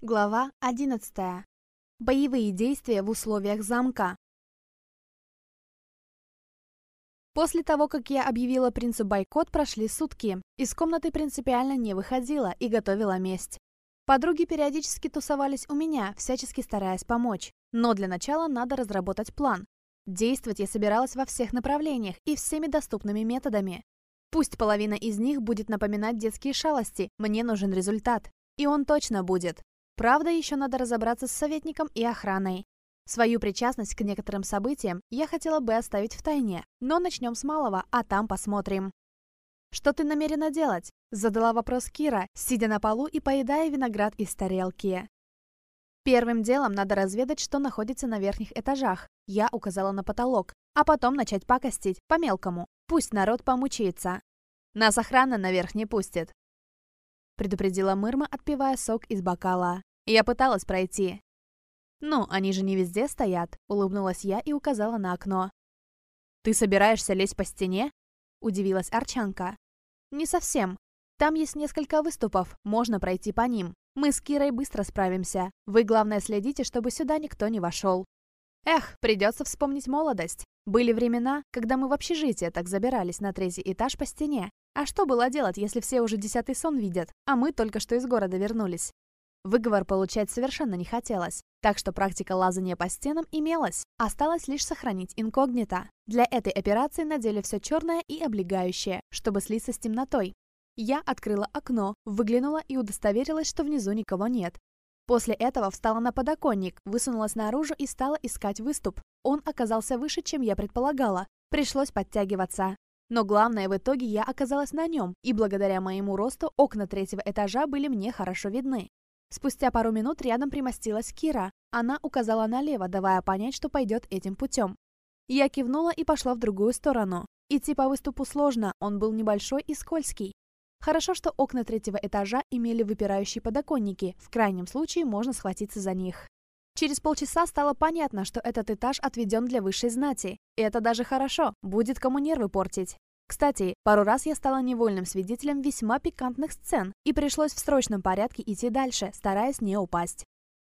Глава 11. Боевые действия в условиях замка. После того, как я объявила принцу бойкот, прошли сутки. Из комнаты принципиально не выходила и готовила месть. Подруги периодически тусовались у меня, всячески стараясь помочь. Но для начала надо разработать план. Действовать я собиралась во всех направлениях и всеми доступными методами. Пусть половина из них будет напоминать детские шалости, мне нужен результат. И он точно будет. Правда, еще надо разобраться с советником и охраной. Свою причастность к некоторым событиям я хотела бы оставить в тайне, но начнем с малого, а там посмотрим. «Что ты намерена делать?» – задала вопрос Кира, сидя на полу и поедая виноград из тарелки. «Первым делом надо разведать, что находится на верхних этажах», – я указала на потолок, а потом начать пакостить, по-мелкому. Пусть народ помучается. «Нас охрана наверх не пустит», – предупредила Мырма, отпивая сок из бокала. Я пыталась пройти. «Ну, они же не везде стоят», — улыбнулась я и указала на окно. «Ты собираешься лезть по стене?» — удивилась Арчанка. «Не совсем. Там есть несколько выступов, можно пройти по ним. Мы с Кирой быстро справимся. Вы, главное, следите, чтобы сюда никто не вошел». Эх, придется вспомнить молодость. Были времена, когда мы в общежитии так забирались на третий этаж по стене. А что было делать, если все уже десятый сон видят, а мы только что из города вернулись? Выговор получать совершенно не хотелось, так что практика лазания по стенам имелась, осталось лишь сохранить инкогнито. Для этой операции надели все черное и облегающее, чтобы слиться с темнотой. Я открыла окно, выглянула и удостоверилась, что внизу никого нет. После этого встала на подоконник, высунулась наружу и стала искать выступ. Он оказался выше, чем я предполагала. Пришлось подтягиваться. Но главное, в итоге я оказалась на нем, и благодаря моему росту окна третьего этажа были мне хорошо видны. Спустя пару минут рядом примостилась Кира. Она указала налево, давая понять, что пойдет этим путем. Я кивнула и пошла в другую сторону. Идти по выступу сложно, он был небольшой и скользкий. Хорошо, что окна третьего этажа имели выпирающие подоконники, в крайнем случае можно схватиться за них. Через полчаса стало понятно, что этот этаж отведен для высшей знати. И это даже хорошо, будет кому нервы портить. Кстати, пару раз я стала невольным свидетелем весьма пикантных сцен, и пришлось в срочном порядке идти дальше, стараясь не упасть.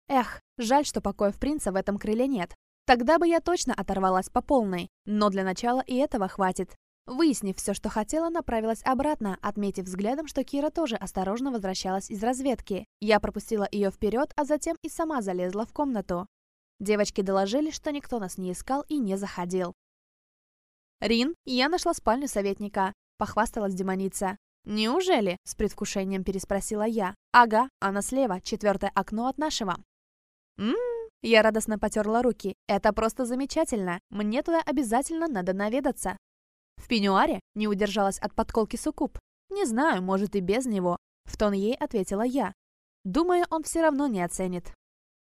Эх, жаль, что покоев принца в этом крыле нет. Тогда бы я точно оторвалась по полной, но для начала и этого хватит. Выяснив все, что хотела, направилась обратно, отметив взглядом, что Кира тоже осторожно возвращалась из разведки. Я пропустила ее вперед, а затем и сама залезла в комнату. Девочки доложили, что никто нас не искал и не заходил. «Рин, я нашла спальню советника», — похвасталась демоница. «Неужели?» — с предвкушением переспросила я. «Ага, она слева, четвертое окно от нашего». «Ммм...» — я радостно потерла руки. «Это просто замечательно. Мне туда обязательно надо наведаться». «В пеньюаре?» — не удержалась от подколки Суккуб. «Не знаю, может и без него», — в тон ей ответила я. «Думаю, он все равно не оценит».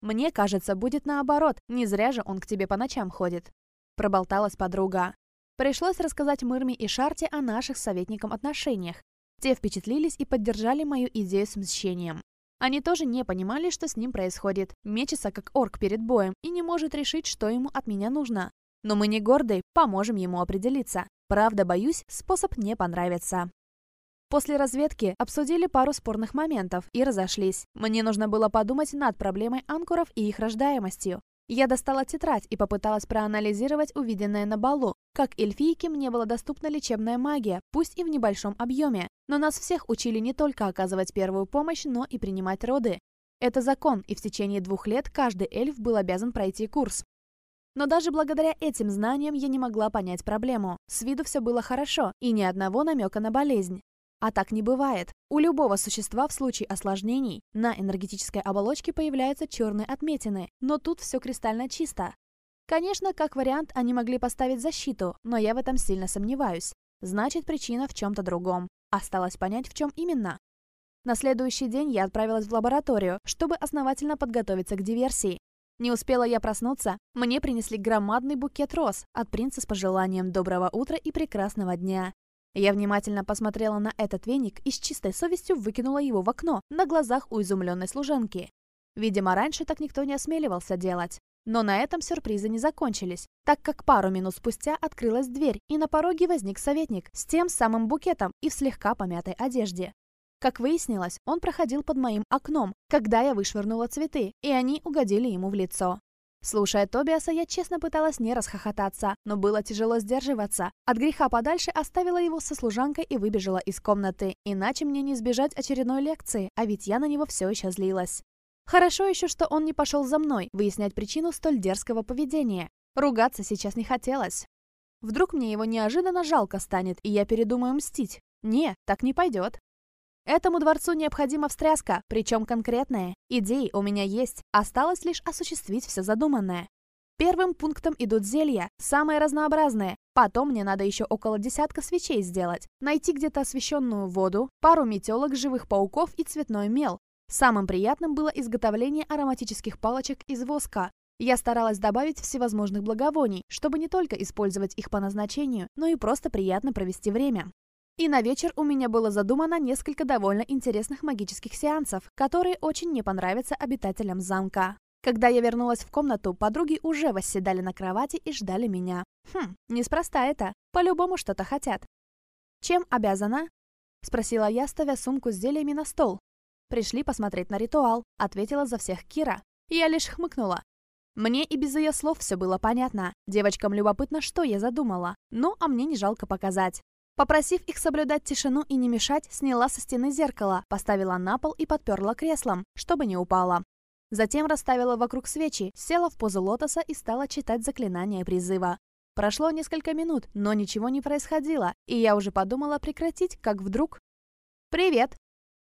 «Мне кажется, будет наоборот, не зря же он к тебе по ночам ходит», — проболталась подруга. Пришлось рассказать Мырме и Шарте о наших советником отношениях. Те впечатлились и поддержали мою идею с мщением. Они тоже не понимали, что с ним происходит. Мечется как орк перед боем и не может решить, что ему от меня нужно. Но мы не гордые, поможем ему определиться. Правда, боюсь, способ не понравится. После разведки обсудили пару спорных моментов и разошлись. Мне нужно было подумать над проблемой анкуров и их рождаемостью. Я достала тетрадь и попыталась проанализировать увиденное на балу. Как эльфийке мне была доступна лечебная магия, пусть и в небольшом объеме. Но нас всех учили не только оказывать первую помощь, но и принимать роды. Это закон, и в течение двух лет каждый эльф был обязан пройти курс. Но даже благодаря этим знаниям я не могла понять проблему. С виду все было хорошо, и ни одного намека на болезнь. А так не бывает. У любого существа в случае осложнений на энергетической оболочке появляются черные отметины, но тут все кристально чисто. Конечно, как вариант, они могли поставить защиту, но я в этом сильно сомневаюсь. Значит, причина в чем-то другом. Осталось понять, в чем именно. На следующий день я отправилась в лабораторию, чтобы основательно подготовиться к диверсии. Не успела я проснуться, мне принесли громадный букет роз от принца с пожеланием доброго утра и прекрасного дня. Я внимательно посмотрела на этот веник и с чистой совестью выкинула его в окно на глазах у изумленной служенки. Видимо, раньше так никто не осмеливался делать. Но на этом сюрпризы не закончились, так как пару минут спустя открылась дверь, и на пороге возник советник с тем самым букетом и в слегка помятой одежде. Как выяснилось, он проходил под моим окном, когда я вышвырнула цветы, и они угодили ему в лицо. Слушая Тобиаса, я честно пыталась не расхохотаться, но было тяжело сдерживаться. От греха подальше оставила его со служанкой и выбежала из комнаты. Иначе мне не избежать очередной лекции, а ведь я на него все еще злилась. Хорошо еще, что он не пошел за мной, выяснять причину столь дерзкого поведения. Ругаться сейчас не хотелось. Вдруг мне его неожиданно жалко станет, и я передумаю мстить. Не, так не пойдет. Этому дворцу необходима встряска, причем конкретная. Идей у меня есть, осталось лишь осуществить все задуманное. Первым пунктом идут зелья, самые разнообразные. Потом мне надо еще около десятка свечей сделать, найти где-то освещенную воду, пару метелок, живых пауков и цветной мел. Самым приятным было изготовление ароматических палочек из воска. Я старалась добавить всевозможных благовоний, чтобы не только использовать их по назначению, но и просто приятно провести время. И на вечер у меня было задумано несколько довольно интересных магических сеансов, которые очень не понравятся обитателям замка. Когда я вернулась в комнату, подруги уже восседали на кровати и ждали меня. Хм, неспроста это. По-любому что-то хотят. «Чем обязана?» — спросила я, ставя сумку с зельями на стол. «Пришли посмотреть на ритуал», — ответила за всех Кира. Я лишь хмыкнула. Мне и без ее слов все было понятно. Девочкам любопытно, что я задумала. Ну, а мне не жалко показать. Попросив их соблюдать тишину и не мешать, сняла со стены зеркало, поставила на пол и подперла креслом, чтобы не упала. Затем расставила вокруг свечи, села в позу лотоса и стала читать заклинание призыва. Прошло несколько минут, но ничего не происходило, и я уже подумала прекратить, как вдруг... «Привет!»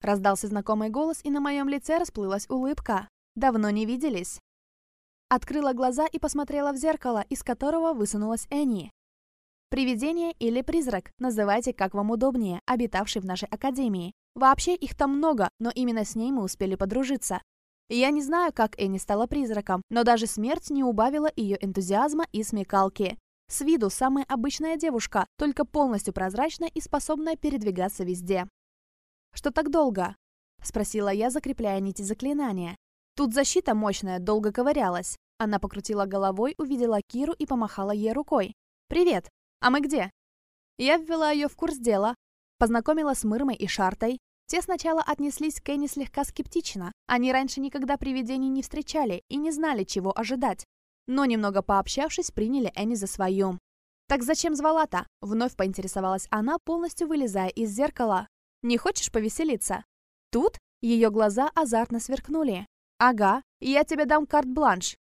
Раздался знакомый голос, и на моем лице расплылась улыбка. «Давно не виделись!» Открыла глаза и посмотрела в зеркало, из которого высунулась Энни. Привидение или призрак, называйте как вам удобнее, обитавший в нашей академии. Вообще их там много, но именно с ней мы успели подружиться. Я не знаю, как Энни стала призраком, но даже смерть не убавила ее энтузиазма и смекалки. С виду самая обычная девушка, только полностью прозрачная и способная передвигаться везде. «Что так долго?» – спросила я, закрепляя нити заклинания. Тут защита мощная, долго ковырялась. Она покрутила головой, увидела Киру и помахала ей рукой. «Привет! А мы где? Я ввела ее в курс дела, познакомила с Мырмой и Шартой. Те сначала отнеслись к Энни слегка скептично. Они раньше никогда привидений не встречали и не знали, чего ожидать. Но немного пообщавшись, приняли Энни за свою. «Так зачем звала-то?» — вновь поинтересовалась она, полностью вылезая из зеркала. «Не хочешь повеселиться?» Тут ее глаза азартно сверкнули. «Ага, я тебе дам карт-бланш.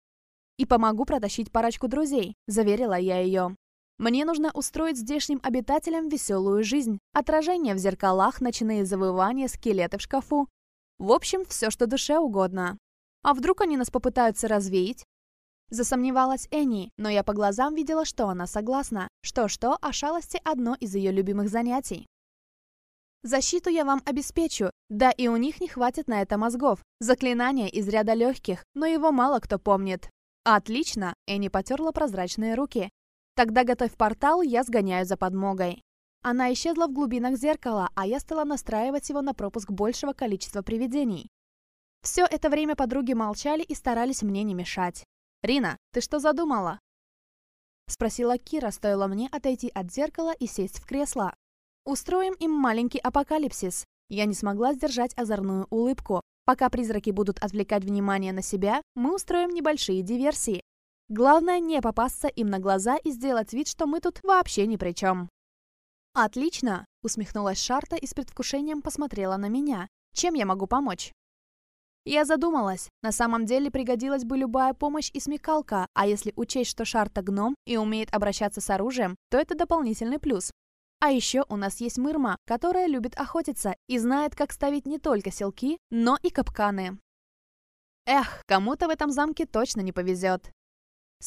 И помогу протащить парочку друзей», — заверила я ее. Мне нужно устроить здешним обитателям веселую жизнь, отражение в зеркалах, ночные завывания, скелеты в шкафу. В общем, все, что душе угодно. А вдруг они нас попытаются развеять? Засомневалась Энни, но я по глазам видела, что она согласна. Что-что, а шалости одно из ее любимых занятий. Защиту я вам обеспечу, да и у них не хватит на это мозгов. Заклинание из ряда легких, но его мало кто помнит. Отлично, Энни потерла прозрачные руки. Тогда готовь портал, я сгоняю за подмогой. Она исчезла в глубинах зеркала, а я стала настраивать его на пропуск большего количества привидений. Все это время подруги молчали и старались мне не мешать. «Рина, ты что задумала?» Спросила Кира, стоило мне отойти от зеркала и сесть в кресло. «Устроим им маленький апокалипсис». Я не смогла сдержать озорную улыбку. Пока призраки будут отвлекать внимание на себя, мы устроим небольшие диверсии. Главное не попасться им на глаза и сделать вид, что мы тут вообще ни при чем. «Отлично!» — усмехнулась Шарта и с предвкушением посмотрела на меня. «Чем я могу помочь?» Я задумалась. На самом деле пригодилась бы любая помощь и смекалка, а если учесть, что Шарта гном и умеет обращаться с оружием, то это дополнительный плюс. А еще у нас есть Мырма, которая любит охотиться и знает, как ставить не только селки, но и капканы. Эх, кому-то в этом замке точно не повезет.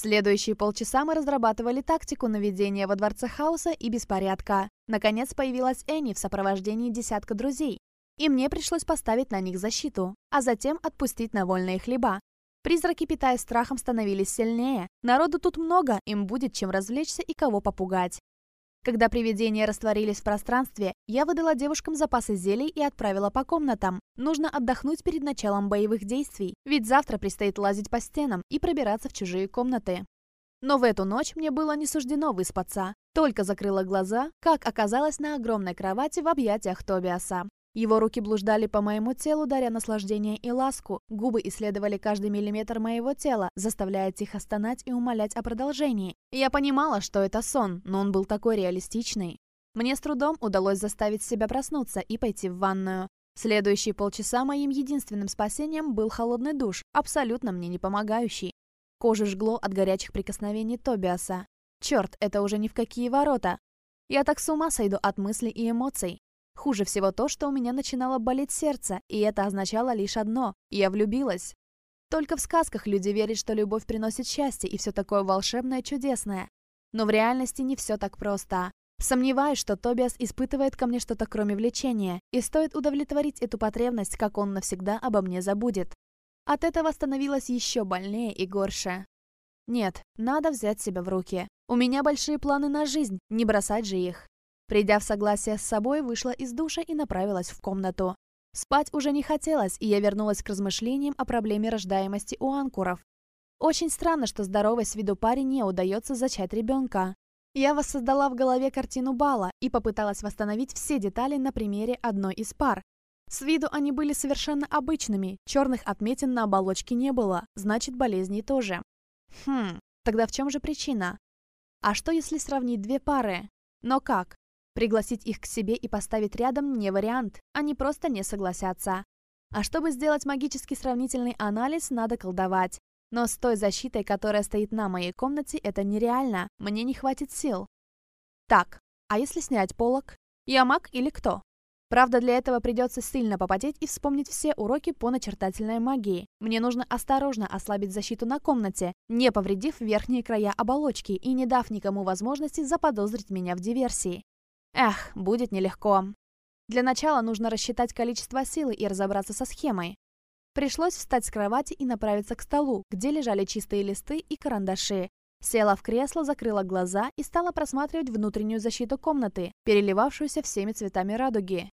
Следующие полчаса мы разрабатывали тактику наведения во Дворце Хаоса и беспорядка. Наконец появилась Энни в сопровождении десятка друзей, и мне пришлось поставить на них защиту, а затем отпустить на вольные хлеба. Призраки, питаясь страхом, становились сильнее. Народу тут много, им будет чем развлечься и кого попугать. Когда привидение растворились в пространстве, я выдала девушкам запасы зелий и отправила по комнатам. Нужно отдохнуть перед началом боевых действий, ведь завтра предстоит лазить по стенам и пробираться в чужие комнаты. Но в эту ночь мне было не суждено выспаться. Только закрыла глаза, как оказалась на огромной кровати в объятиях Тобиаса. Его руки блуждали по моему телу, даря наслаждение и ласку. Губы исследовали каждый миллиметр моего тела, заставляя тихо стонать и умолять о продолжении. Я понимала, что это сон, но он был такой реалистичный. Мне с трудом удалось заставить себя проснуться и пойти в ванную. Следующие полчаса моим единственным спасением был холодный душ, абсолютно мне не помогающий. Кожа жгло от горячих прикосновений Тобиаса. Черт, это уже ни в какие ворота. Я так с ума сойду от мыслей и эмоций. Хуже всего то, что у меня начинало болеть сердце, и это означало лишь одно – я влюбилась. Только в сказках люди верят, что любовь приносит счастье и все такое волшебное, чудесное. Но в реальности не все так просто. Сомневаюсь, что Тобиас испытывает ко мне что-то кроме влечения, и стоит удовлетворить эту потребность, как он навсегда обо мне забудет. От этого становилось еще больнее и горше. Нет, надо взять себя в руки. У меня большие планы на жизнь, не бросать же их. Придя в согласие с собой, вышла из душа и направилась в комнату. Спать уже не хотелось, и я вернулась к размышлениям о проблеме рождаемости у анкуров. Очень странно, что здоровой с виду паре не удается зачать ребенка. Я воссоздала в голове картину бала и попыталась восстановить все детали на примере одной из пар. С виду они были совершенно обычными, черных отметин на оболочке не было, значит болезней тоже. Хм, тогда в чем же причина? А что если сравнить две пары? Но как? Пригласить их к себе и поставить рядом не вариант, они просто не согласятся. А чтобы сделать магический сравнительный анализ, надо колдовать. Но с той защитой, которая стоит на моей комнате, это нереально, мне не хватит сил. Так, а если снять полок? Я маг или кто? Правда, для этого придется сильно попотеть и вспомнить все уроки по начертательной магии. Мне нужно осторожно ослабить защиту на комнате, не повредив верхние края оболочки и не дав никому возможности заподозрить меня в диверсии. Эх, будет нелегко. Для начала нужно рассчитать количество силы и разобраться со схемой. Пришлось встать с кровати и направиться к столу, где лежали чистые листы и карандаши. Села в кресло, закрыла глаза и стала просматривать внутреннюю защиту комнаты, переливавшуюся всеми цветами радуги.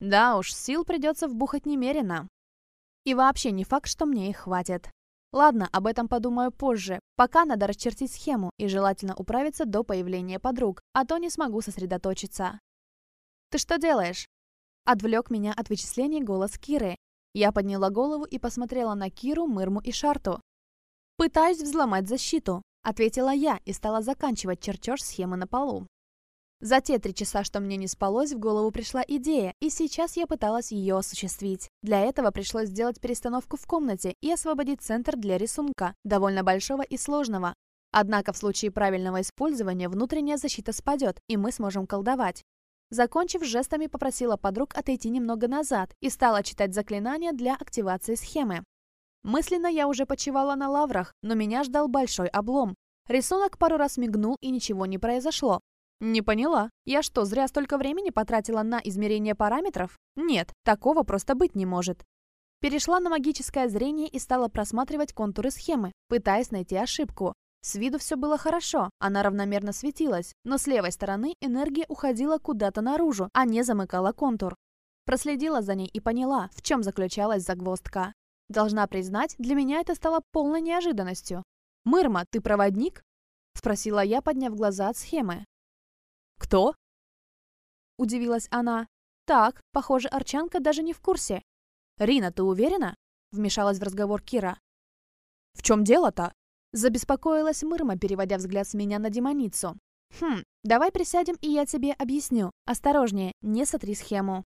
Да уж, сил придется вбухать немерено. И вообще не факт, что мне их хватит. Ладно, об этом подумаю позже. Пока надо расчертить схему и желательно управиться до появления подруг, а то не смогу сосредоточиться. «Ты что делаешь?» Отвлек меня от вычислений голос Киры. Я подняла голову и посмотрела на Киру, Мырму и Шарту. «Пытаюсь взломать защиту», — ответила я и стала заканчивать чертеж схемы на полу. За те три часа, что мне не спалось, в голову пришла идея, и сейчас я пыталась ее осуществить. Для этого пришлось сделать перестановку в комнате и освободить центр для рисунка, довольно большого и сложного. Однако в случае правильного использования внутренняя защита спадет, и мы сможем колдовать. Закончив жестами, попросила подруг отойти немного назад и стала читать заклинания для активации схемы. Мысленно я уже почивала на лаврах, но меня ждал большой облом. Рисунок пару раз мигнул и ничего не произошло, не поняла. Я что, зря столько времени потратила на измерение параметров? Нет, такого просто быть не может. Перешла на магическое зрение и стала просматривать контуры схемы, пытаясь найти ошибку. С виду все было хорошо, она равномерно светилась, но с левой стороны энергия уходила куда-то наружу, а не замыкала контур. Проследила за ней и поняла, в чем заключалась загвоздка. Должна признать, для меня это стало полной неожиданностью. «Мырма, ты проводник?» – спросила я, подняв глаза от схемы. «Кто?» — удивилась она. «Так, похоже, Арчанка даже не в курсе». «Рина, ты уверена?» — вмешалась в разговор Кира. «В чем дело-то?» — забеспокоилась Мырма, переводя взгляд с меня на демоницу. «Хм, давай присядем, и я тебе объясню. Осторожнее, не сотри схему».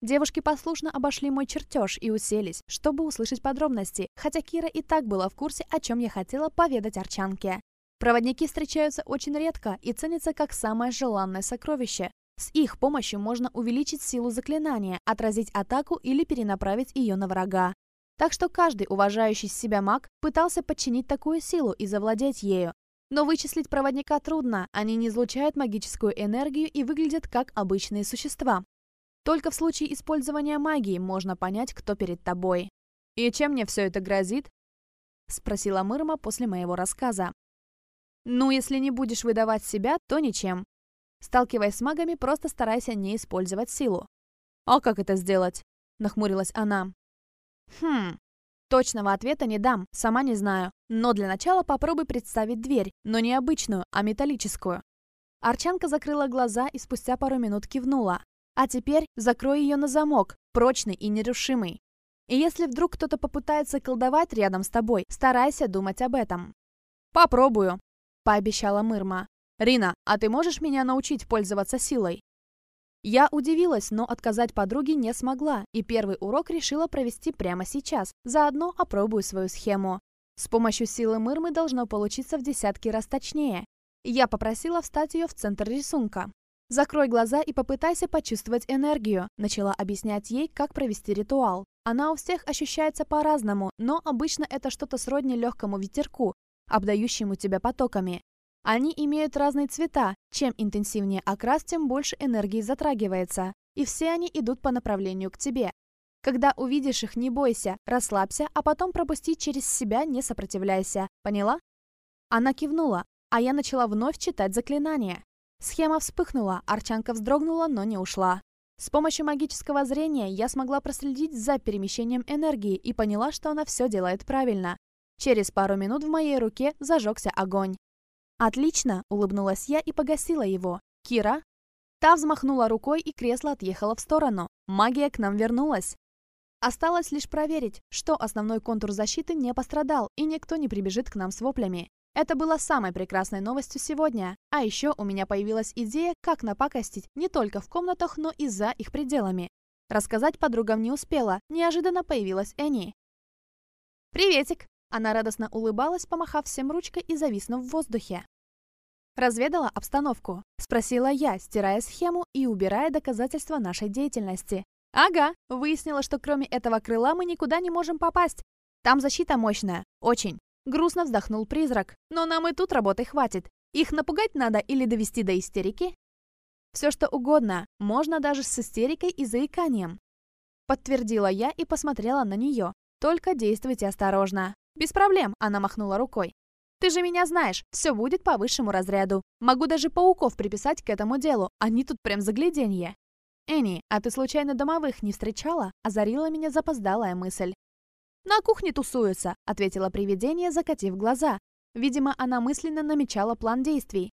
Девушки послушно обошли мой чертеж и уселись, чтобы услышать подробности, хотя Кира и так была в курсе, о чем я хотела поведать Арчанке. Проводники встречаются очень редко и ценятся как самое желанное сокровище. С их помощью можно увеличить силу заклинания, отразить атаку или перенаправить ее на врага. Так что каждый уважающий себя маг пытался подчинить такую силу и завладеть ею. Но вычислить проводника трудно, они не излучают магическую энергию и выглядят как обычные существа. Только в случае использования магии можно понять, кто перед тобой. «И чем мне все это грозит?» – спросила Мырма после моего рассказа. Ну, если не будешь выдавать себя, то ничем. Сталкиваясь с магами, просто старайся не использовать силу. «А как это сделать?» – нахмурилась она. «Хм, точного ответа не дам, сама не знаю. Но для начала попробуй представить дверь, но не обычную, а металлическую». Арчанка закрыла глаза и спустя пару минут кивнула. «А теперь закрой ее на замок, прочный и нерушимый. И если вдруг кто-то попытается колдовать рядом с тобой, старайся думать об этом». «Попробую», пообещала Мырма. «Рина, а ты можешь меня научить пользоваться силой?» Я удивилась, но отказать подруге не смогла, и первый урок решила провести прямо сейчас, заодно опробую свою схему. С помощью силы Мырмы должно получиться в десятки раз точнее. Я попросила встать ее в центр рисунка. «Закрой глаза и попытайся почувствовать энергию», начала объяснять ей, как провести ритуал. Она у всех ощущается по-разному, но обычно это что-то сродни легкому ветерку, обдающему тебя потоками. Они имеют разные цвета, чем интенсивнее окрас, тем больше энергии затрагивается, и все они идут по направлению к тебе. Когда увидишь их, не бойся, расслабься, а потом пропусти через себя, не сопротивляйся. Поняла? Она кивнула, а я начала вновь читать заклинание. Схема вспыхнула, Арчанка вздрогнула, но не ушла. С помощью магического зрения я смогла проследить за перемещением энергии и поняла, что она все делает правильно. Через пару минут в моей руке зажегся огонь. «Отлично!» – улыбнулась я и погасила его. «Кира?» Та взмахнула рукой, и кресло отъехало в сторону. Магия к нам вернулась. Осталось лишь проверить, что основной контур защиты не пострадал, и никто не прибежит к нам с воплями. Это было самой прекрасной новостью сегодня. А еще у меня появилась идея, как напакостить не только в комнатах, но и за их пределами. Рассказать подругам не успела, неожиданно появилась Энни. «Приветик!» Она радостно улыбалась, помахав всем ручкой и зависнув в воздухе. Разведала обстановку. Спросила я, стирая схему и убирая доказательства нашей деятельности. Ага, выяснила, что кроме этого крыла мы никуда не можем попасть. Там защита мощная, очень. Грустно вздохнул призрак. Но нам и тут работы хватит. Их напугать надо или довести до истерики? Все что угодно, можно даже с истерикой и заиканием. Подтвердила я и посмотрела на нее. Только действуйте осторожно. «Без проблем», — она махнула рукой. «Ты же меня знаешь, все будет по высшему разряду. Могу даже пауков приписать к этому делу, они тут прям загляденье». «Энни, а ты случайно домовых не встречала?» — озарила меня запоздалая мысль. «На кухне тусуются», — ответила привидение, закатив глаза. Видимо, она мысленно намечала план действий.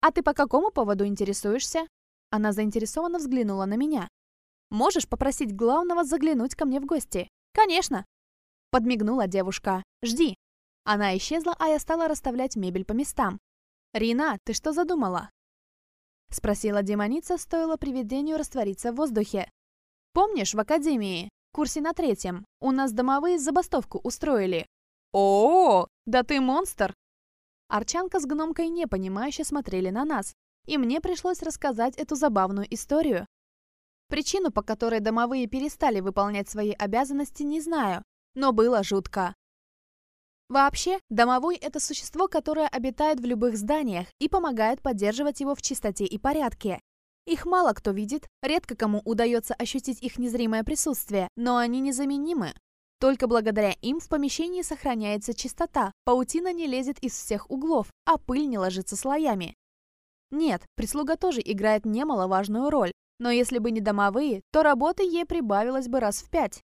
«А ты по какому поводу интересуешься?» Она заинтересованно взглянула на меня. «Можешь попросить главного заглянуть ко мне в гости?» «Конечно! Подмигнула девушка. «Жди». Она исчезла, а я стала расставлять мебель по местам. «Рина, ты что задумала?» Спросила демоница, стоило привидению раствориться в воздухе. «Помнишь, в академии, курсе на третьем, у нас домовые забастовку устроили?» «О, -о, -о да ты монстр!» Арчанка с гномкой непонимающе смотрели на нас, и мне пришлось рассказать эту забавную историю. Причину, по которой домовые перестали выполнять свои обязанности, не знаю, но было жутко. Вообще, домовой – это существо, которое обитает в любых зданиях и помогает поддерживать его в чистоте и порядке. Их мало кто видит, редко кому удается ощутить их незримое присутствие, но они незаменимы. Только благодаря им в помещении сохраняется чистота, паутина не лезет из всех углов, а пыль не ложится слоями. Нет, прислуга тоже играет немаловажную роль, но если бы не домовые, то работы ей прибавилось бы раз в пять.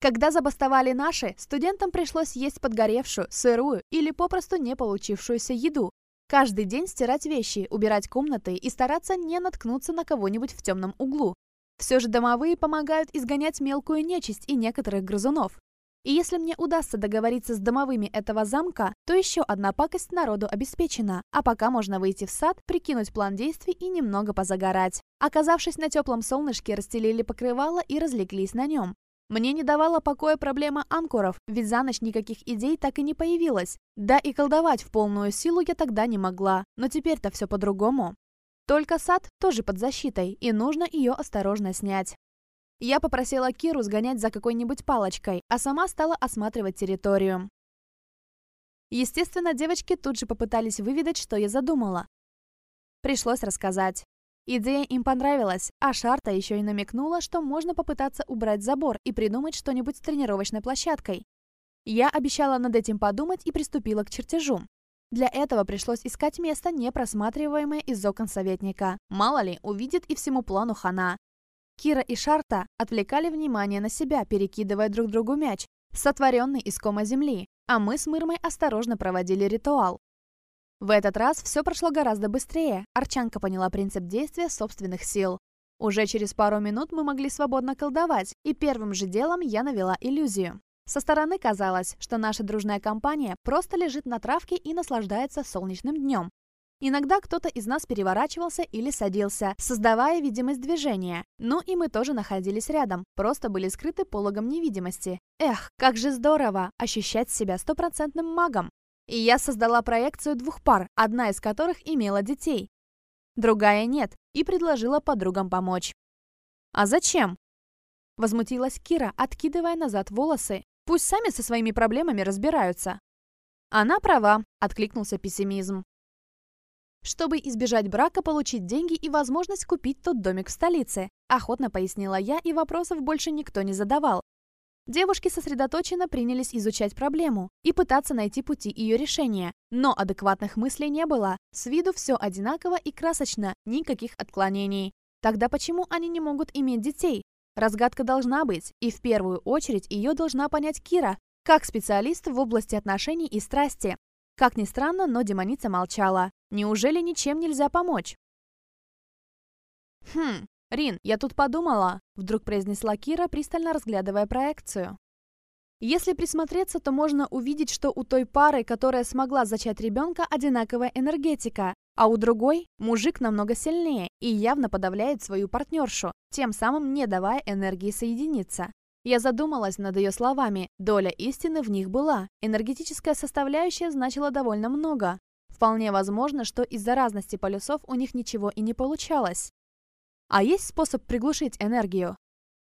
Когда забастовали наши, студентам пришлось есть подгоревшую, сырую или попросту не получившуюся еду. Каждый день стирать вещи, убирать комнаты и стараться не наткнуться на кого-нибудь в темном углу. Все же домовые помогают изгонять мелкую нечисть и некоторых грызунов. И если мне удастся договориться с домовыми этого замка, то еще одна пакость народу обеспечена, а пока можно выйти в сад, прикинуть план действий и немного позагорать. Оказавшись на теплом солнышке, расстелили покрывало и разлеглись на нем. Мне не давала покоя проблема анкоров, ведь за ночь никаких идей так и не появилось. Да и колдовать в полную силу я тогда не могла, но теперь-то все по-другому. Только сад тоже под защитой, и нужно ее осторожно снять. Я попросила Киру сгонять за какой-нибудь палочкой, а сама стала осматривать территорию. Естественно, девочки тут же попытались выведать, что я задумала. Пришлось рассказать. Идея им понравилась, а Шарта еще и намекнула, что можно попытаться убрать забор и придумать что-нибудь с тренировочной площадкой. Я обещала над этим подумать и приступила к чертежу. Для этого пришлось искать место, не просматриваемое из окон советника. Мало ли, увидит и всему плану хана. Кира и Шарта отвлекали внимание на себя, перекидывая друг другу мяч, сотворенный из кома земли, а мы с Мырмой осторожно проводили ритуал. В этот раз все прошло гораздо быстрее. Арчанка поняла принцип действия собственных сил. Уже через пару минут мы могли свободно колдовать, и первым же делом я навела иллюзию. Со стороны казалось, что наша дружная компания просто лежит на травке и наслаждается солнечным днем. Иногда кто-то из нас переворачивался или садился, создавая видимость движения. Ну и мы тоже находились рядом, просто были скрыты пологом невидимости. Эх, как же здорово ощущать себя стопроцентным магом! и я создала проекцию двух пар, одна из которых имела детей. Другая нет, и предложила подругам помочь. «А зачем?» Возмутилась Кира, откидывая назад волосы. «Пусть сами со своими проблемами разбираются». «Она права», — откликнулся пессимизм. «Чтобы избежать брака, получить деньги и возможность купить тот домик в столице», охотно пояснила я, и вопросов больше никто не задавал. Девушки сосредоточенно принялись изучать проблему и пытаться найти пути ее решения, но адекватных мыслей не было, с виду все одинаково и красочно, никаких отклонений. Тогда почему они не могут иметь детей? Разгадка должна быть, и в первую очередь ее должна понять Кира, как специалист в области отношений и страсти. Как ни странно, но демоница молчала. Неужели ничем нельзя помочь? Хм, Рин, я тут подумала, вдруг произнесла Кира, пристально разглядывая проекцию. Если присмотреться, то можно увидеть, что у той пары, которая смогла зачать ребенка, одинаковая энергетика, а у другой мужик намного сильнее и явно подавляет свою партнершу, тем самым не давая энергии соединиться. Я задумалась над ее словами, доля истины в них была, энергетическая составляющая значила довольно много. Вполне возможно, что из-за разности полюсов у них ничего и не получалось. «А есть способ приглушить энергию?»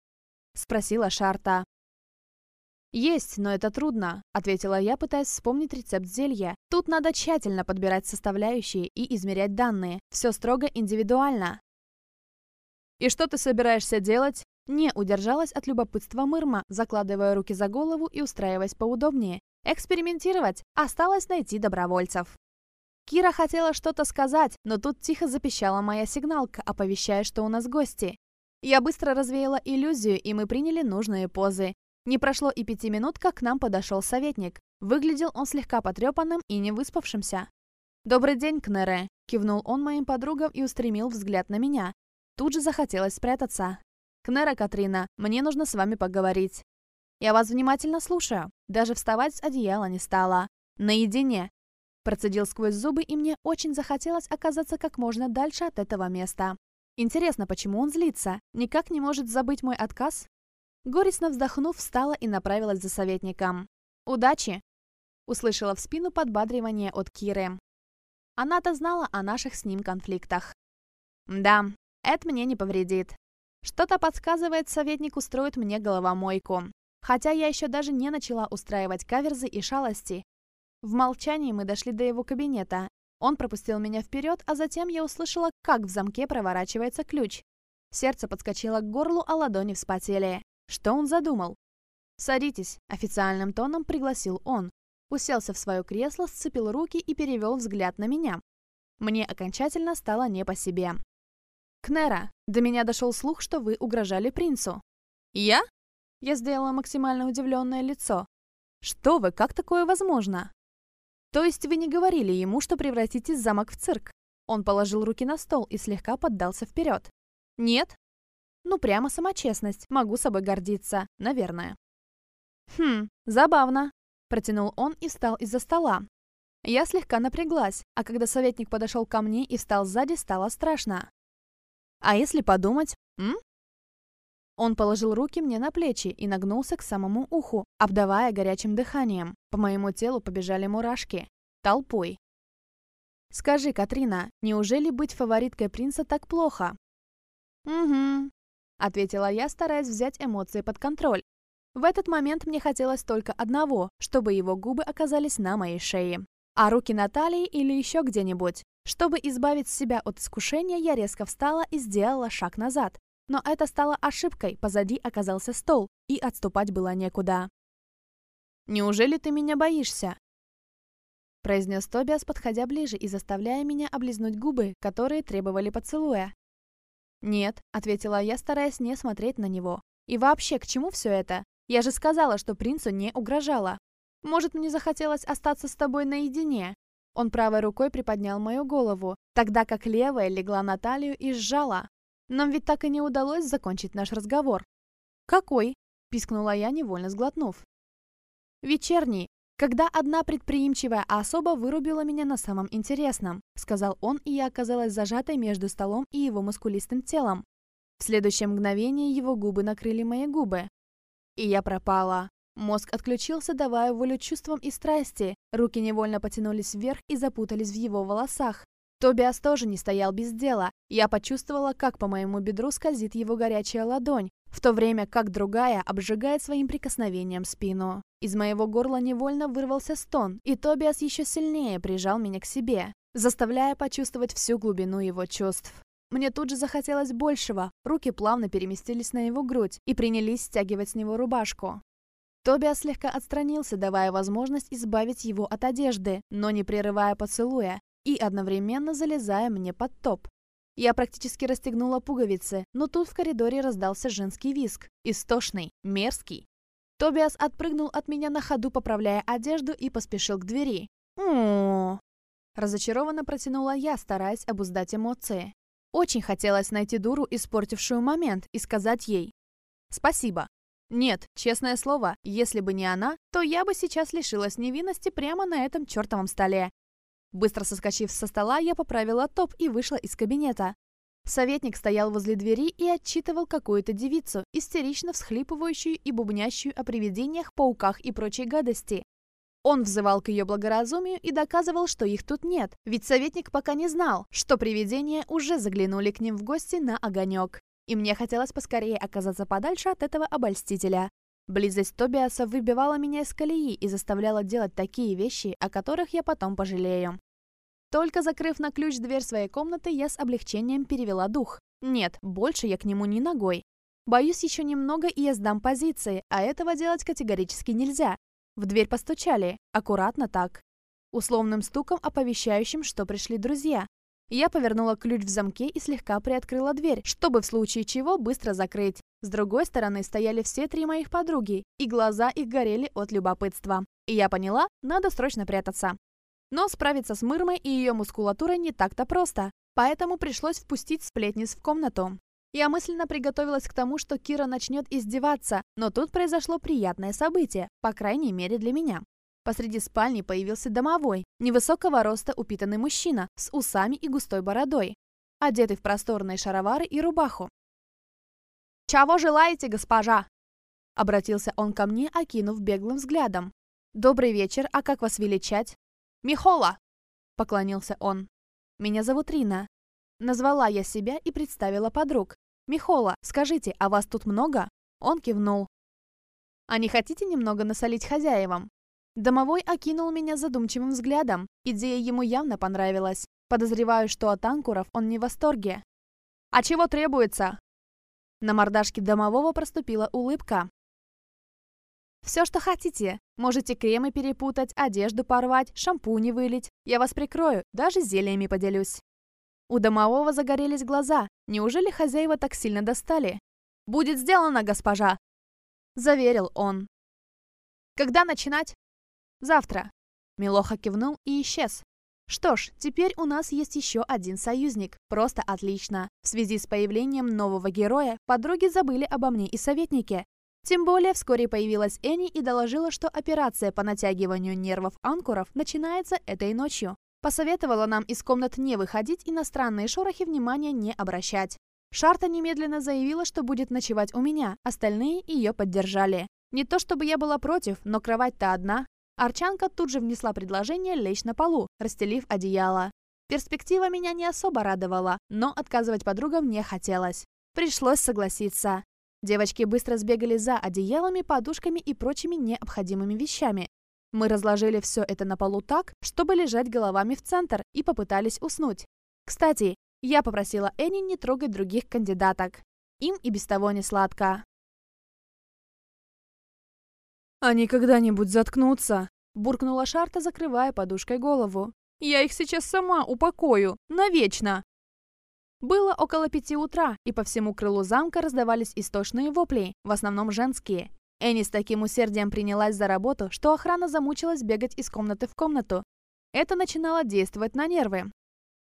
— спросила Шарта. «Есть, но это трудно», — ответила я, пытаясь вспомнить рецепт зелья. «Тут надо тщательно подбирать составляющие и измерять данные. Все строго индивидуально». «И что ты собираешься делать?» Не удержалась от любопытства Мырма, закладывая руки за голову и устраиваясь поудобнее. Экспериментировать осталось найти добровольцев. Кира хотела что-то сказать, но тут тихо запищала моя сигналка, оповещая, что у нас гости. Я быстро развеяла иллюзию, и мы приняли нужные позы. Не прошло и пяти минут, как к нам подошел советник. Выглядел он слегка потрепанным и не выспавшимся. «Добрый день, Кнере!» – кивнул он моим подругам и устремил взгляд на меня. Тут же захотелось спрятаться. «Кнера, Катрина, мне нужно с вами поговорить». «Я вас внимательно слушаю». Даже вставать с одеяла не стала. «Наедине», Процедил сквозь зубы, и мне очень захотелось оказаться как можно дальше от этого места. Интересно, почему он злится? Никак не может забыть мой отказ? Горестно вздохнув, встала и направилась за советником. «Удачи!» – услышала в спину подбадривание от Киры. Она-то знала о наших с ним конфликтах. «Да, это мне не повредит. Что-то подсказывает, советник устроит мне головомойку. Хотя я еще даже не начала устраивать каверзы и шалости, в молчании мы дошли до его кабинета. Он пропустил меня вперед, а затем я услышала, как в замке проворачивается ключ. Сердце подскочило к горлу, а ладони вспотели. Что он задумал? «Садитесь», — официальным тоном пригласил он. Уселся в свое кресло, сцепил руки и перевел взгляд на меня. Мне окончательно стало не по себе. «Кнера, до меня дошел слух, что вы угрожали принцу». «Я?» Я сделала максимально удивленное лицо. «Что вы, как такое возможно?» То есть вы не говорили ему, что превратите замок в цирк? Он положил руки на стол и слегка поддался вперед. Нет? Ну, прямо самочестность. Могу собой гордиться. Наверное. Хм, забавно. Протянул он и встал из-за стола. Я слегка напряглась, а когда советник подошел ко мне и встал сзади, стало страшно. А если подумать? М? Он положил руки мне на плечи и нагнулся к самому уху, обдавая горячим дыханием. По моему телу побежали мурашки. Толпой. «Скажи, Катрина, неужели быть фавориткой принца так плохо?» «Угу», — ответила я, стараясь взять эмоции под контроль. В этот момент мне хотелось только одного, чтобы его губы оказались на моей шее. А руки на талии или еще где-нибудь. Чтобы избавить себя от искушения, я резко встала и сделала шаг назад, но это стало ошибкой, позади оказался стол, и отступать было некуда. «Неужели ты меня боишься?» произнес Тобиас, подходя ближе и заставляя меня облизнуть губы, которые требовали поцелуя. «Нет», — ответила я, стараясь не смотреть на него. «И вообще, к чему все это? Я же сказала, что принцу не угрожала. Может, мне захотелось остаться с тобой наедине?» Он правой рукой приподнял мою голову, тогда как левая легла на талию и сжала, нам ведь так и не удалось закончить наш разговор. Какой? Пискнула я, невольно сглотнув. Вечерний, когда одна предприимчивая особа вырубила меня на самом интересном, сказал он, и я оказалась зажатой между столом и его мускулистым телом. В следующее мгновение его губы накрыли мои губы. И я пропала. Мозг отключился, давая волю чувствам и страсти. Руки невольно потянулись вверх и запутались в его волосах. Тобиас тоже не стоял без дела. Я почувствовала, как по моему бедру скользит его горячая ладонь, в то время как другая обжигает своим прикосновением спину. Из моего горла невольно вырвался стон, и Тобиас еще сильнее прижал меня к себе, заставляя почувствовать всю глубину его чувств. Мне тут же захотелось большего, руки плавно переместились на его грудь и принялись стягивать с него рубашку. Тобиас слегка отстранился, давая возможность избавить его от одежды, но не прерывая поцелуя, и одновременно залезая мне под топ. Я практически расстегнула пуговицы, но тут в коридоре раздался женский виск. Истошный, мерзкий. Тобиас отпрыгнул от меня на ходу, поправляя одежду, и поспешил к двери. о Разочарованно протянула я, стараясь обуздать эмоции. Очень хотелось найти дуру, испортившую момент, и сказать ей «Спасибо». Нет, честное слово, если бы не она, то я бы сейчас лишилась невинности прямо на этом чертовом столе. Быстро соскочив со стола, я поправила топ и вышла из кабинета. Советник стоял возле двери и отчитывал какую-то девицу, истерично всхлипывающую и бубнящую о привидениях, пауках и прочей гадости. Он взывал к ее благоразумию и доказывал, что их тут нет, ведь советник пока не знал, что привидения уже заглянули к ним в гости на огонек. И мне хотелось поскорее оказаться подальше от этого обольстителя. Близость Тобиаса выбивала меня из колеи и заставляла делать такие вещи, о которых я потом пожалею. Только закрыв на ключ дверь своей комнаты, я с облегчением перевела дух. Нет, больше я к нему ни ногой. Боюсь еще немного, и я сдам позиции, а этого делать категорически нельзя. В дверь постучали, аккуратно так. Условным стуком, оповещающим, что пришли друзья. Я повернула ключ в замке и слегка приоткрыла дверь, чтобы в случае чего быстро закрыть. С другой стороны стояли все три моих подруги, и глаза их горели от любопытства. И я поняла, надо срочно прятаться. Но справиться с Мырмой и ее мускулатурой не так-то просто, поэтому пришлось впустить сплетниц в комнату. Я мысленно приготовилась к тому, что Кира начнет издеваться, но тут произошло приятное событие, по крайней мере для меня. Посреди спальни появился домовой, невысокого роста упитанный мужчина с усами и густой бородой, одетый в просторные шаровары и рубаху. «Чего желаете, госпожа?» Обратился он ко мне, окинув беглым взглядом. «Добрый вечер, а как вас величать?» «Михола!» — поклонился он. «Меня зовут Рина». Назвала я себя и представила подруг. «Михола, скажите, а вас тут много?» Он кивнул. «А не хотите немного насолить хозяевам?» Домовой окинул меня задумчивым взглядом. Идея ему явно понравилась. Подозреваю, что от анкуров он не в восторге. «А чего требуется?» На мордашке домового проступила улыбка. «Все, что хотите. Можете кремы перепутать, одежду порвать, шампуни вылить. Я вас прикрою, даже зельями поделюсь». У домового загорелись глаза. Неужели хозяева так сильно достали? «Будет сделано, госпожа!» Заверил он. «Когда начинать?» Завтра». Милоха кивнул и исчез. Что ж, теперь у нас есть еще один союзник. Просто отлично. В связи с появлением нового героя, подруги забыли обо мне и советнике. Тем более, вскоре появилась Энни и доложила, что операция по натягиванию нервов анкуров начинается этой ночью. Посоветовала нам из комнат не выходить и на странные шорохи внимания не обращать. Шарта немедленно заявила, что будет ночевать у меня, остальные ее поддержали. Не то чтобы я была против, но кровать-то одна, Арчанка тут же внесла предложение лечь на полу, расстелив одеяло. Перспектива меня не особо радовала, но отказывать подругам не хотелось. Пришлось согласиться. Девочки быстро сбегали за одеялами, подушками и прочими необходимыми вещами. Мы разложили все это на полу так, чтобы лежать головами в центр, и попытались уснуть. Кстати, я попросила Энни не трогать других кандидаток. Им и без того не сладко. Они когда-нибудь заткнутся!» Буркнула Шарта, закрывая подушкой голову. «Я их сейчас сама упокою! Навечно!» Было около пяти утра, и по всему крылу замка раздавались истошные вопли, в основном женские. Энни с таким усердием принялась за работу, что охрана замучилась бегать из комнаты в комнату. Это начинало действовать на нервы.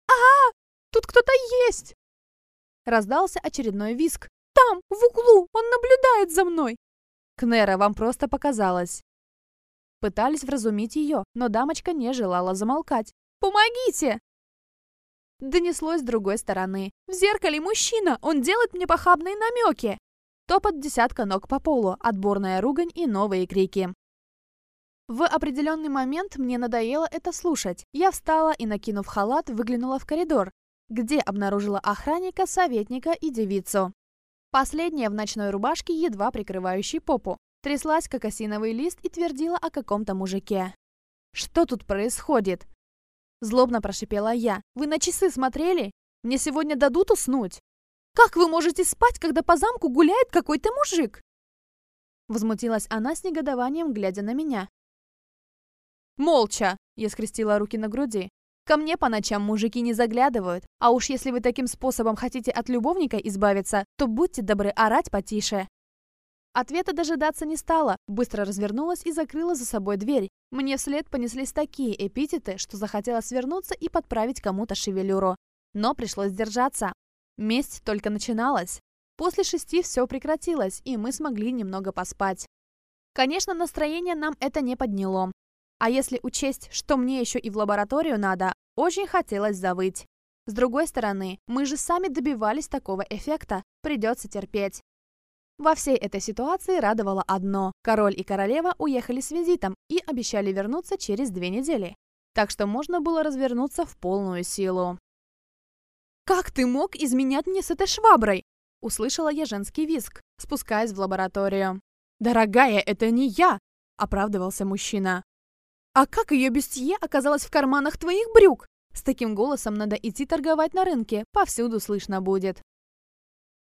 «Ага! Тут кто-то есть!» Раздался очередной виск. «Там, в углу! Он наблюдает за мной!» Кнера, вам просто показалось!» Пытались вразумить ее, но дамочка не желала замолкать. «Помогите!» Донеслось с другой стороны. «В зеркале мужчина! Он делает мне похабные намеки!» Топот десятка ног по полу, отборная ругань и новые крики. В определенный момент мне надоело это слушать. Я встала и, накинув халат, выглянула в коридор, где обнаружила охранника, советника и девицу. Последняя в ночной рубашке, едва прикрывающей попу. Тряслась, как осиновый лист, и твердила о каком-то мужике. «Что тут происходит?» Злобно прошипела я. «Вы на часы смотрели? Мне сегодня дадут уснуть?» «Как вы можете спать, когда по замку гуляет какой-то мужик?» Возмутилась она с негодованием, глядя на меня. «Молча!» – я скрестила руки на груди. Ко мне по ночам мужики не заглядывают. А уж если вы таким способом хотите от любовника избавиться, то будьте добры орать потише. Ответа дожидаться не стала, быстро развернулась и закрыла за собой дверь. Мне вслед понеслись такие эпитеты, что захотела свернуться и подправить кому-то шевелюру. Но пришлось держаться. Месть только начиналась. После шести все прекратилось, и мы смогли немного поспать. Конечно, настроение нам это не подняло. А если учесть, что мне еще и в лабораторию надо, очень хотелось завыть. С другой стороны, мы же сами добивались такого эффекта, придется терпеть. Во всей этой ситуации радовало одно. Король и королева уехали с визитом и обещали вернуться через две недели. Так что можно было развернуться в полную силу. «Как ты мог изменять мне с этой шваброй?» Услышала я женский визг, спускаясь в лабораторию. «Дорогая, это не я!» – оправдывался мужчина. А как ее бюстье оказалось а в карманах твоих брюк? С таким голосом надо идти торговать на рынке, повсюду слышно будет.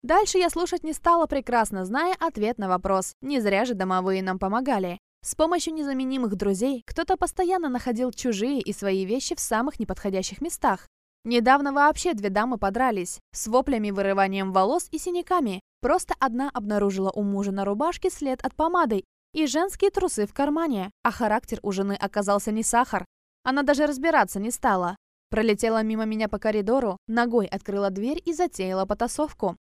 Дальше я слушать не стала, прекрасно зная ответ на вопрос. Не зря же домовые нам помогали. С помощью незаменимых друзей кто-то постоянно находил чужие и свои вещи в самых неподходящих местах. Недавно вообще две дамы подрались, с воплями, вырыванием волос и синяками. Просто одна обнаружила у мужа на рубашке след от помады и женские трусы в кармане, а характер у жены оказался не сахар. Она даже разбираться не стала. Пролетела мимо меня по коридору, ногой открыла дверь и затеяла потасовку.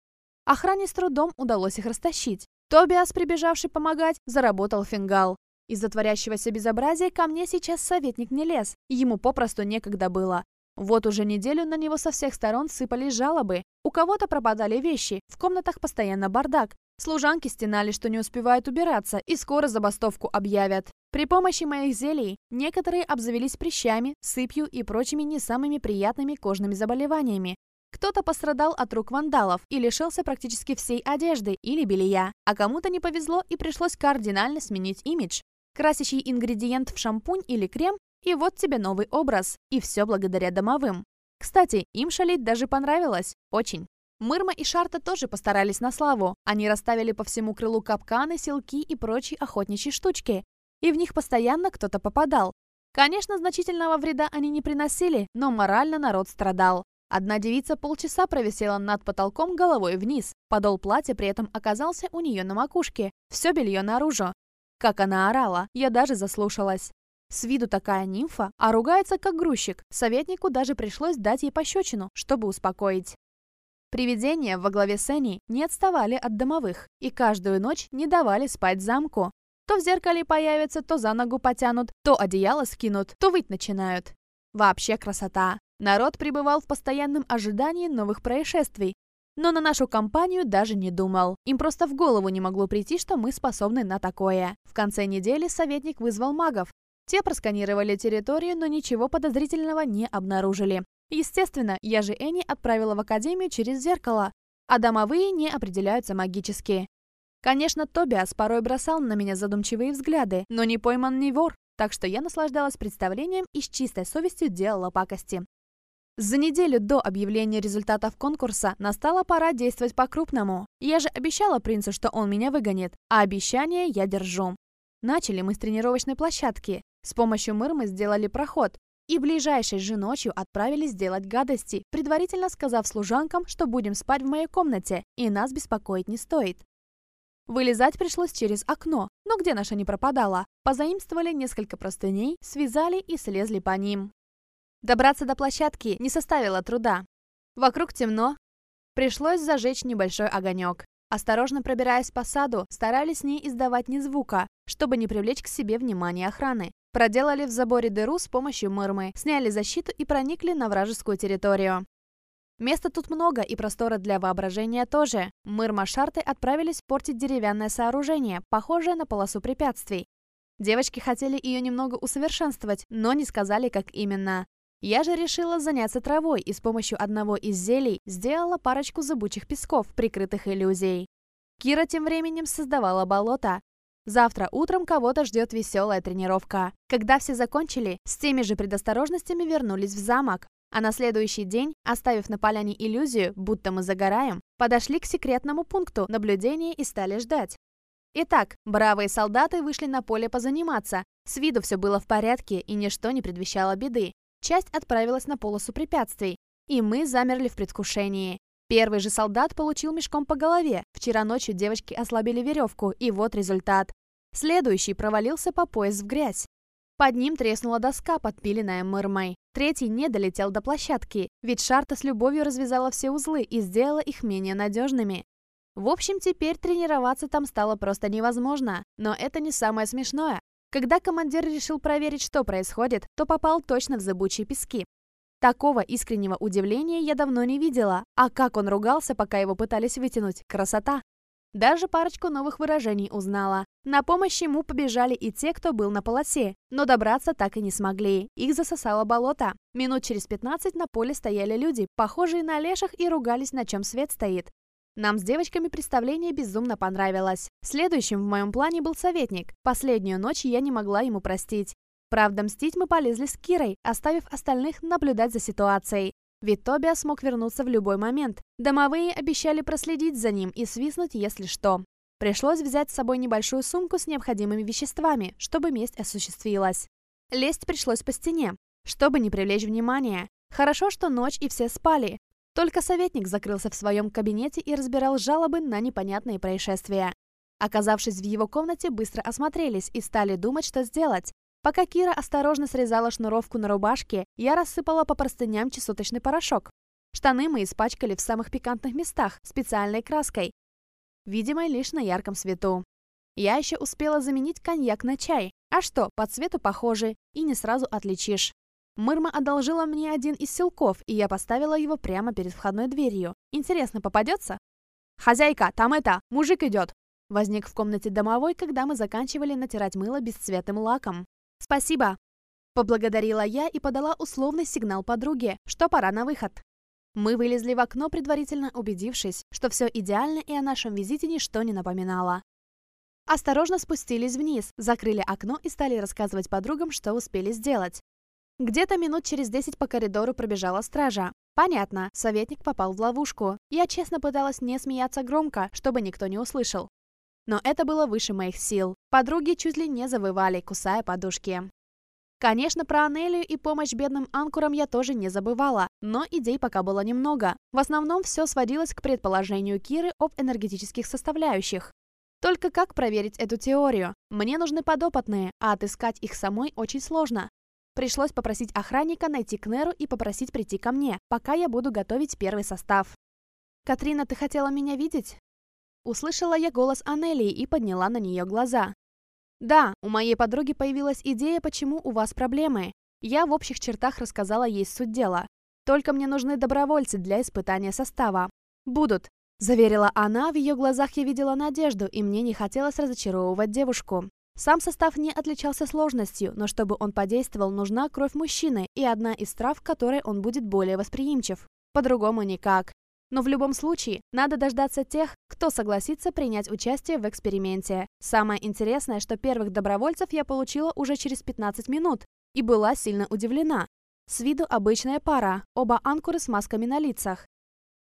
Охране с трудом удалось их растащить. Тобиас, прибежавший помогать, заработал фингал. Из-за творящегося безобразия ко мне сейчас советник не лез, ему попросту некогда было. Вот уже неделю на него со всех сторон сыпались жалобы. У кого-то пропадали вещи, в комнатах постоянно бардак, Служанки стенали, что не успевают убираться и скоро забастовку объявят. При помощи моих зелий некоторые обзавелись прыщами, сыпью и прочими не самыми приятными кожными заболеваниями. Кто-то пострадал от рук вандалов и лишился практически всей одежды или белья, а кому-то не повезло и пришлось кардинально сменить имидж. Красящий ингредиент в шампунь или крем, и вот тебе новый образ. И все благодаря домовым. Кстати, им шалить даже понравилось. Очень. Мырма и Шарта тоже постарались на славу. Они расставили по всему крылу капканы, селки и прочие охотничьи штучки. И в них постоянно кто-то попадал. Конечно, значительного вреда они не приносили, но морально народ страдал. Одна девица полчаса провисела над потолком головой вниз. Подол платья при этом оказался у нее на макушке. Все белье наружу. Как она орала, я даже заслушалась. С виду такая нимфа, а ругается как грузчик. Советнику даже пришлось дать ей пощечину, чтобы успокоить. Привидения во главе Сенни не отставали от домовых и каждую ночь не давали спать замку. То в зеркале появятся, то за ногу потянут, то одеяло скинут, то выть начинают. Вообще красота! Народ пребывал в постоянном ожидании новых происшествий, но на нашу компанию даже не думал. Им просто в голову не могло прийти, что мы способны на такое. В конце недели советник вызвал магов. Те просканировали территорию, но ничего подозрительного не обнаружили. Естественно, я же Энни отправила в Академию через зеркало, а домовые не определяются магически. Конечно, Тобиас порой бросал на меня задумчивые взгляды, но не пойман не вор, так что я наслаждалась представлением и с чистой совестью делала пакости. За неделю до объявления результатов конкурса настала пора действовать по-крупному. Я же обещала принцу, что он меня выгонит, а обещание я держу. Начали мы с тренировочной площадки. С помощью мырмы сделали проход, и ближайшей же ночью отправились делать гадости, предварительно сказав служанкам, что будем спать в моей комнате, и нас беспокоить не стоит. Вылезать пришлось через окно, но где наша не пропадала. Позаимствовали несколько простыней, связали и слезли по ним. Добраться до площадки не составило труда. Вокруг темно. Пришлось зажечь небольшой огонек. Осторожно пробираясь по саду, старались не издавать ни звука, чтобы не привлечь к себе внимание охраны. Проделали в заборе дыру с помощью мырмы, сняли защиту и проникли на вражескую территорию. Места тут много и простора для воображения тоже. Мырма Шарты отправились портить деревянное сооружение, похожее на полосу препятствий. Девочки хотели ее немного усовершенствовать, но не сказали, как именно. Я же решила заняться травой и с помощью одного из зелий сделала парочку зыбучих песков, прикрытых иллюзией. Кира тем временем создавала болото. Завтра утром кого-то ждет веселая тренировка. Когда все закончили, с теми же предосторожностями вернулись в замок. А на следующий день, оставив на поляне иллюзию, будто мы загораем, подошли к секретному пункту наблюдения и стали ждать. Итак, бравые солдаты вышли на поле позаниматься. С виду все было в порядке и ничто не предвещало беды часть отправилась на полосу препятствий, и мы замерли в предвкушении. Первый же солдат получил мешком по голове. Вчера ночью девочки ослабили веревку, и вот результат. Следующий провалился по пояс в грязь. Под ним треснула доска, подпиленная мырмой. Третий не долетел до площадки, ведь Шарта с любовью развязала все узлы и сделала их менее надежными. В общем, теперь тренироваться там стало просто невозможно. Но это не самое смешное. Когда командир решил проверить, что происходит, то попал точно в зыбучие пески. Такого искреннего удивления я давно не видела, а как он ругался, пока его пытались вытянуть. Красота! Даже парочку новых выражений узнала. На помощь ему побежали и те, кто был на полосе, но добраться так и не смогли. Их засосало болото. Минут через 15 на поле стояли люди, похожие на леших, и ругались, на чем свет стоит. Нам с девочками представление безумно понравилось. Следующим в моем плане был советник. Последнюю ночь я не могла ему простить. Правда, мстить мы полезли с Кирой, оставив остальных наблюдать за ситуацией. Ведь Тобиа смог вернуться в любой момент. Домовые обещали проследить за ним и свистнуть, если что. Пришлось взять с собой небольшую сумку с необходимыми веществами, чтобы месть осуществилась. Лезть пришлось по стене, чтобы не привлечь внимания. Хорошо, что ночь и все спали, только советник закрылся в своем кабинете и разбирал жалобы на непонятные происшествия. Оказавшись в его комнате, быстро осмотрелись и стали думать, что сделать. Пока Кира осторожно срезала шнуровку на рубашке, я рассыпала по простыням чесоточный порошок. Штаны мы испачкали в самых пикантных местах специальной краской, видимой лишь на ярком свету. Я еще успела заменить коньяк на чай. А что, по цвету похожи и не сразу отличишь. Мырма одолжила мне один из силков, и я поставила его прямо перед входной дверью. Интересно, попадется? «Хозяйка, там это, мужик идет!» Возник в комнате домовой, когда мы заканчивали натирать мыло бесцветным лаком. «Спасибо!» Поблагодарила я и подала условный сигнал подруге, что пора на выход. Мы вылезли в окно, предварительно убедившись, что все идеально и о нашем визите ничто не напоминало. Осторожно спустились вниз, закрыли окно и стали рассказывать подругам, что успели сделать. Где-то минут через десять по коридору пробежала стража. Понятно, советник попал в ловушку. Я честно пыталась не смеяться громко, чтобы никто не услышал. Но это было выше моих сил. Подруги чуть ли не завывали, кусая подушки. Конечно, про Анелию и помощь бедным анкурам я тоже не забывала, но идей пока было немного. В основном все сводилось к предположению Киры об энергетических составляющих. Только как проверить эту теорию? Мне нужны подопытные, а отыскать их самой очень сложно. Пришлось попросить охранника найти Кнеру и попросить прийти ко мне, пока я буду готовить первый состав. «Катрина, ты хотела меня видеть?» Услышала я голос Анелии и подняла на нее глаза. «Да, у моей подруги появилась идея, почему у вас проблемы. Я в общих чертах рассказала ей суть дела. Только мне нужны добровольцы для испытания состава. Будут». Заверила она, в ее глазах я видела надежду, и мне не хотелось разочаровывать девушку. Сам состав не отличался сложностью, но чтобы он подействовал, нужна кровь мужчины и одна из трав, которой он будет более восприимчив. По-другому никак. Но в любом случае, надо дождаться тех, кто согласится принять участие в эксперименте. Самое интересное, что первых добровольцев я получила уже через 15 минут и была сильно удивлена. С виду обычная пара, оба анкуры с масками на лицах.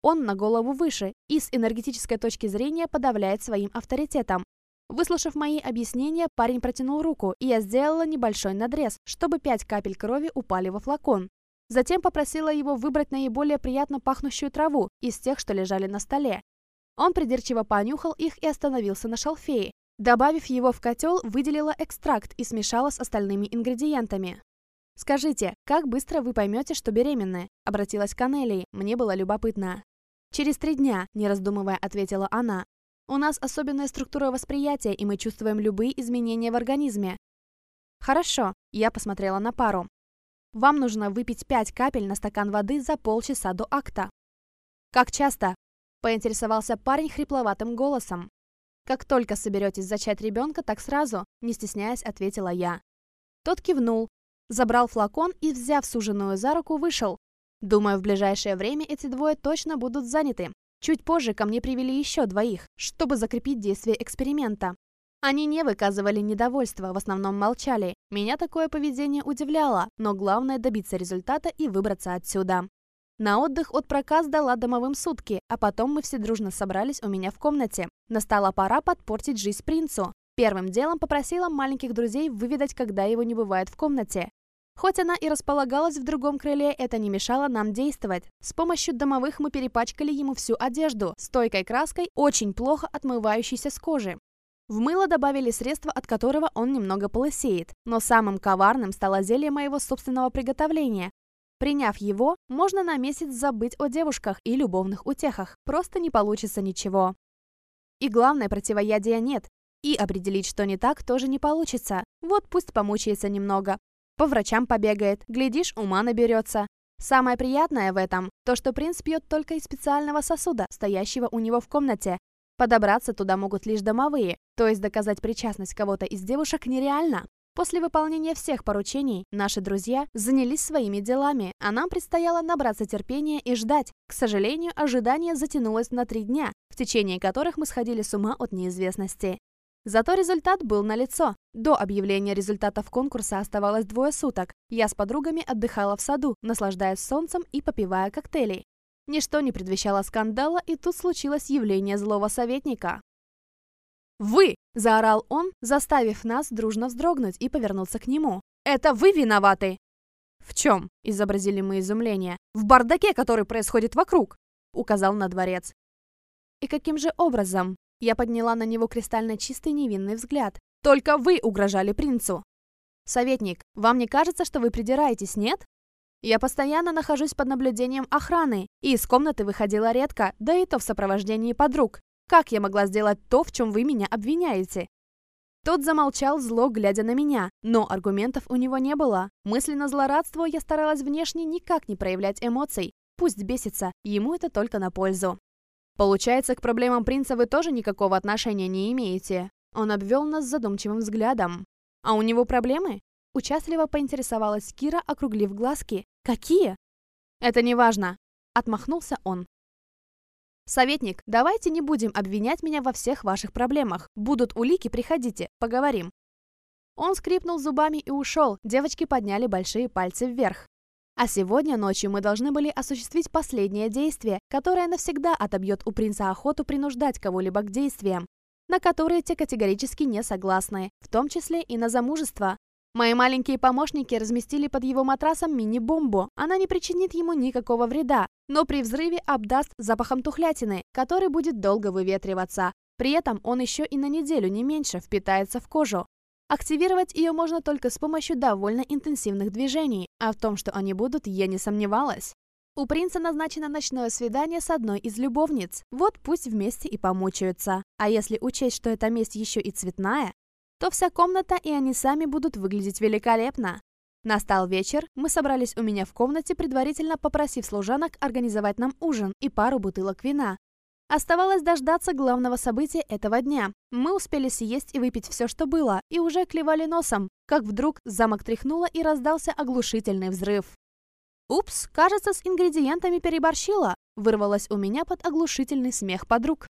Он на голову выше и с энергетической точки зрения подавляет своим авторитетом. Выслушав мои объяснения, парень протянул руку, и я сделала небольшой надрез, чтобы пять капель крови упали во флакон. Затем попросила его выбрать наиболее приятно пахнущую траву из тех, что лежали на столе. Он придирчиво понюхал их и остановился на шалфее. Добавив его в котел, выделила экстракт и смешала с остальными ингредиентами. «Скажите, как быстро вы поймете, что беременны?» – обратилась к Анелии, мне было любопытно. «Через три дня», – не раздумывая, ответила она. У нас особенная структура восприятия, и мы чувствуем любые изменения в организме. Хорошо, я посмотрела на пару. Вам нужно выпить 5 капель на стакан воды за полчаса до акта. Как часто? Поинтересовался парень хрипловатым голосом. Как только соберетесь зачать ребенка, так сразу, не стесняясь, ответила я. Тот кивнул, забрал флакон и, взяв суженую за руку, вышел. Думаю, в ближайшее время эти двое точно будут заняты, Чуть позже ко мне привели еще двоих, чтобы закрепить действие эксперимента. Они не выказывали недовольства, в основном молчали. Меня такое поведение удивляло, но главное добиться результата и выбраться отсюда. На отдых от проказ дала домовым сутки, а потом мы все дружно собрались у меня в комнате. Настала пора подпортить жизнь принцу. Первым делом попросила маленьких друзей выведать, когда его не бывает в комнате. Хоть она и располагалась в другом крыле, это не мешало нам действовать. С помощью домовых мы перепачкали ему всю одежду, стойкой краской, очень плохо отмывающейся с кожи. В мыло добавили средство, от которого он немного полысеет. Но самым коварным стало зелье моего собственного приготовления. Приняв его, можно на месяц забыть о девушках и любовных утехах. Просто не получится ничего. И главное, противоядия нет. И определить, что не так, тоже не получится. Вот пусть помучается немного по врачам побегает, глядишь, ума наберется. Самое приятное в этом – то, что принц пьет только из специального сосуда, стоящего у него в комнате. Подобраться туда могут лишь домовые, то есть доказать причастность кого-то из девушек нереально. После выполнения всех поручений наши друзья занялись своими делами, а нам предстояло набраться терпения и ждать. К сожалению, ожидание затянулось на три дня, в течение которых мы сходили с ума от неизвестности. Зато результат был налицо. До объявления результатов конкурса оставалось двое суток. Я с подругами отдыхала в саду, наслаждаясь солнцем и попивая коктейли. Ничто не предвещало скандала, и тут случилось явление злого советника. «Вы!» – заорал он, заставив нас дружно вздрогнуть и повернуться к нему. «Это вы виноваты!» «В чем?» – изобразили мы изумление. «В бардаке, который происходит вокруг!» – указал на дворец. «И каким же образом?» Я подняла на него кристально чистый невинный взгляд. «Только вы угрожали принцу!» «Советник, вам не кажется, что вы придираетесь, нет?» «Я постоянно нахожусь под наблюдением охраны, и из комнаты выходила редко, да и то в сопровождении подруг. Как я могла сделать то, в чем вы меня обвиняете?» Тот замолчал, зло глядя на меня, но аргументов у него не было. Мысленно злорадствуя, я старалась внешне никак не проявлять эмоций. Пусть бесится, ему это только на пользу. Получается, к проблемам принца вы тоже никакого отношения не имеете. Он обвел нас задумчивым взглядом. А у него проблемы? Участливо поинтересовалась Кира, округлив глазки. Какие? Это не важно. Отмахнулся он. «Советник, давайте не будем обвинять меня во всех ваших проблемах. Будут улики, приходите, поговорим». Он скрипнул зубами и ушел. Девочки подняли большие пальцы вверх. А сегодня ночью мы должны были осуществить последнее действие, которое навсегда отобьет у принца охоту принуждать кого-либо к действиям, на которые те категорически не согласны, в том числе и на замужество. Мои маленькие помощники разместили под его матрасом мини-бомбу. Она не причинит ему никакого вреда, но при взрыве обдаст запахом тухлятины, который будет долго выветриваться. При этом он еще и на неделю не меньше впитается в кожу. Активировать ее можно только с помощью довольно интенсивных движений, а в том, что они будут, я не сомневалась. У принца назначено ночное свидание с одной из любовниц. Вот пусть вместе и помучаются. А если учесть, что эта месть еще и цветная, то вся комната и они сами будут выглядеть великолепно. Настал вечер, мы собрались у меня в комнате, предварительно попросив служанок организовать нам ужин и пару бутылок вина, Оставалось дождаться главного события этого дня. Мы успели съесть и выпить все, что было, и уже клевали носом, как вдруг замок тряхнуло и раздался оглушительный взрыв. «Упс, кажется, с ингредиентами переборщила», вырвалось у меня под оглушительный смех подруг.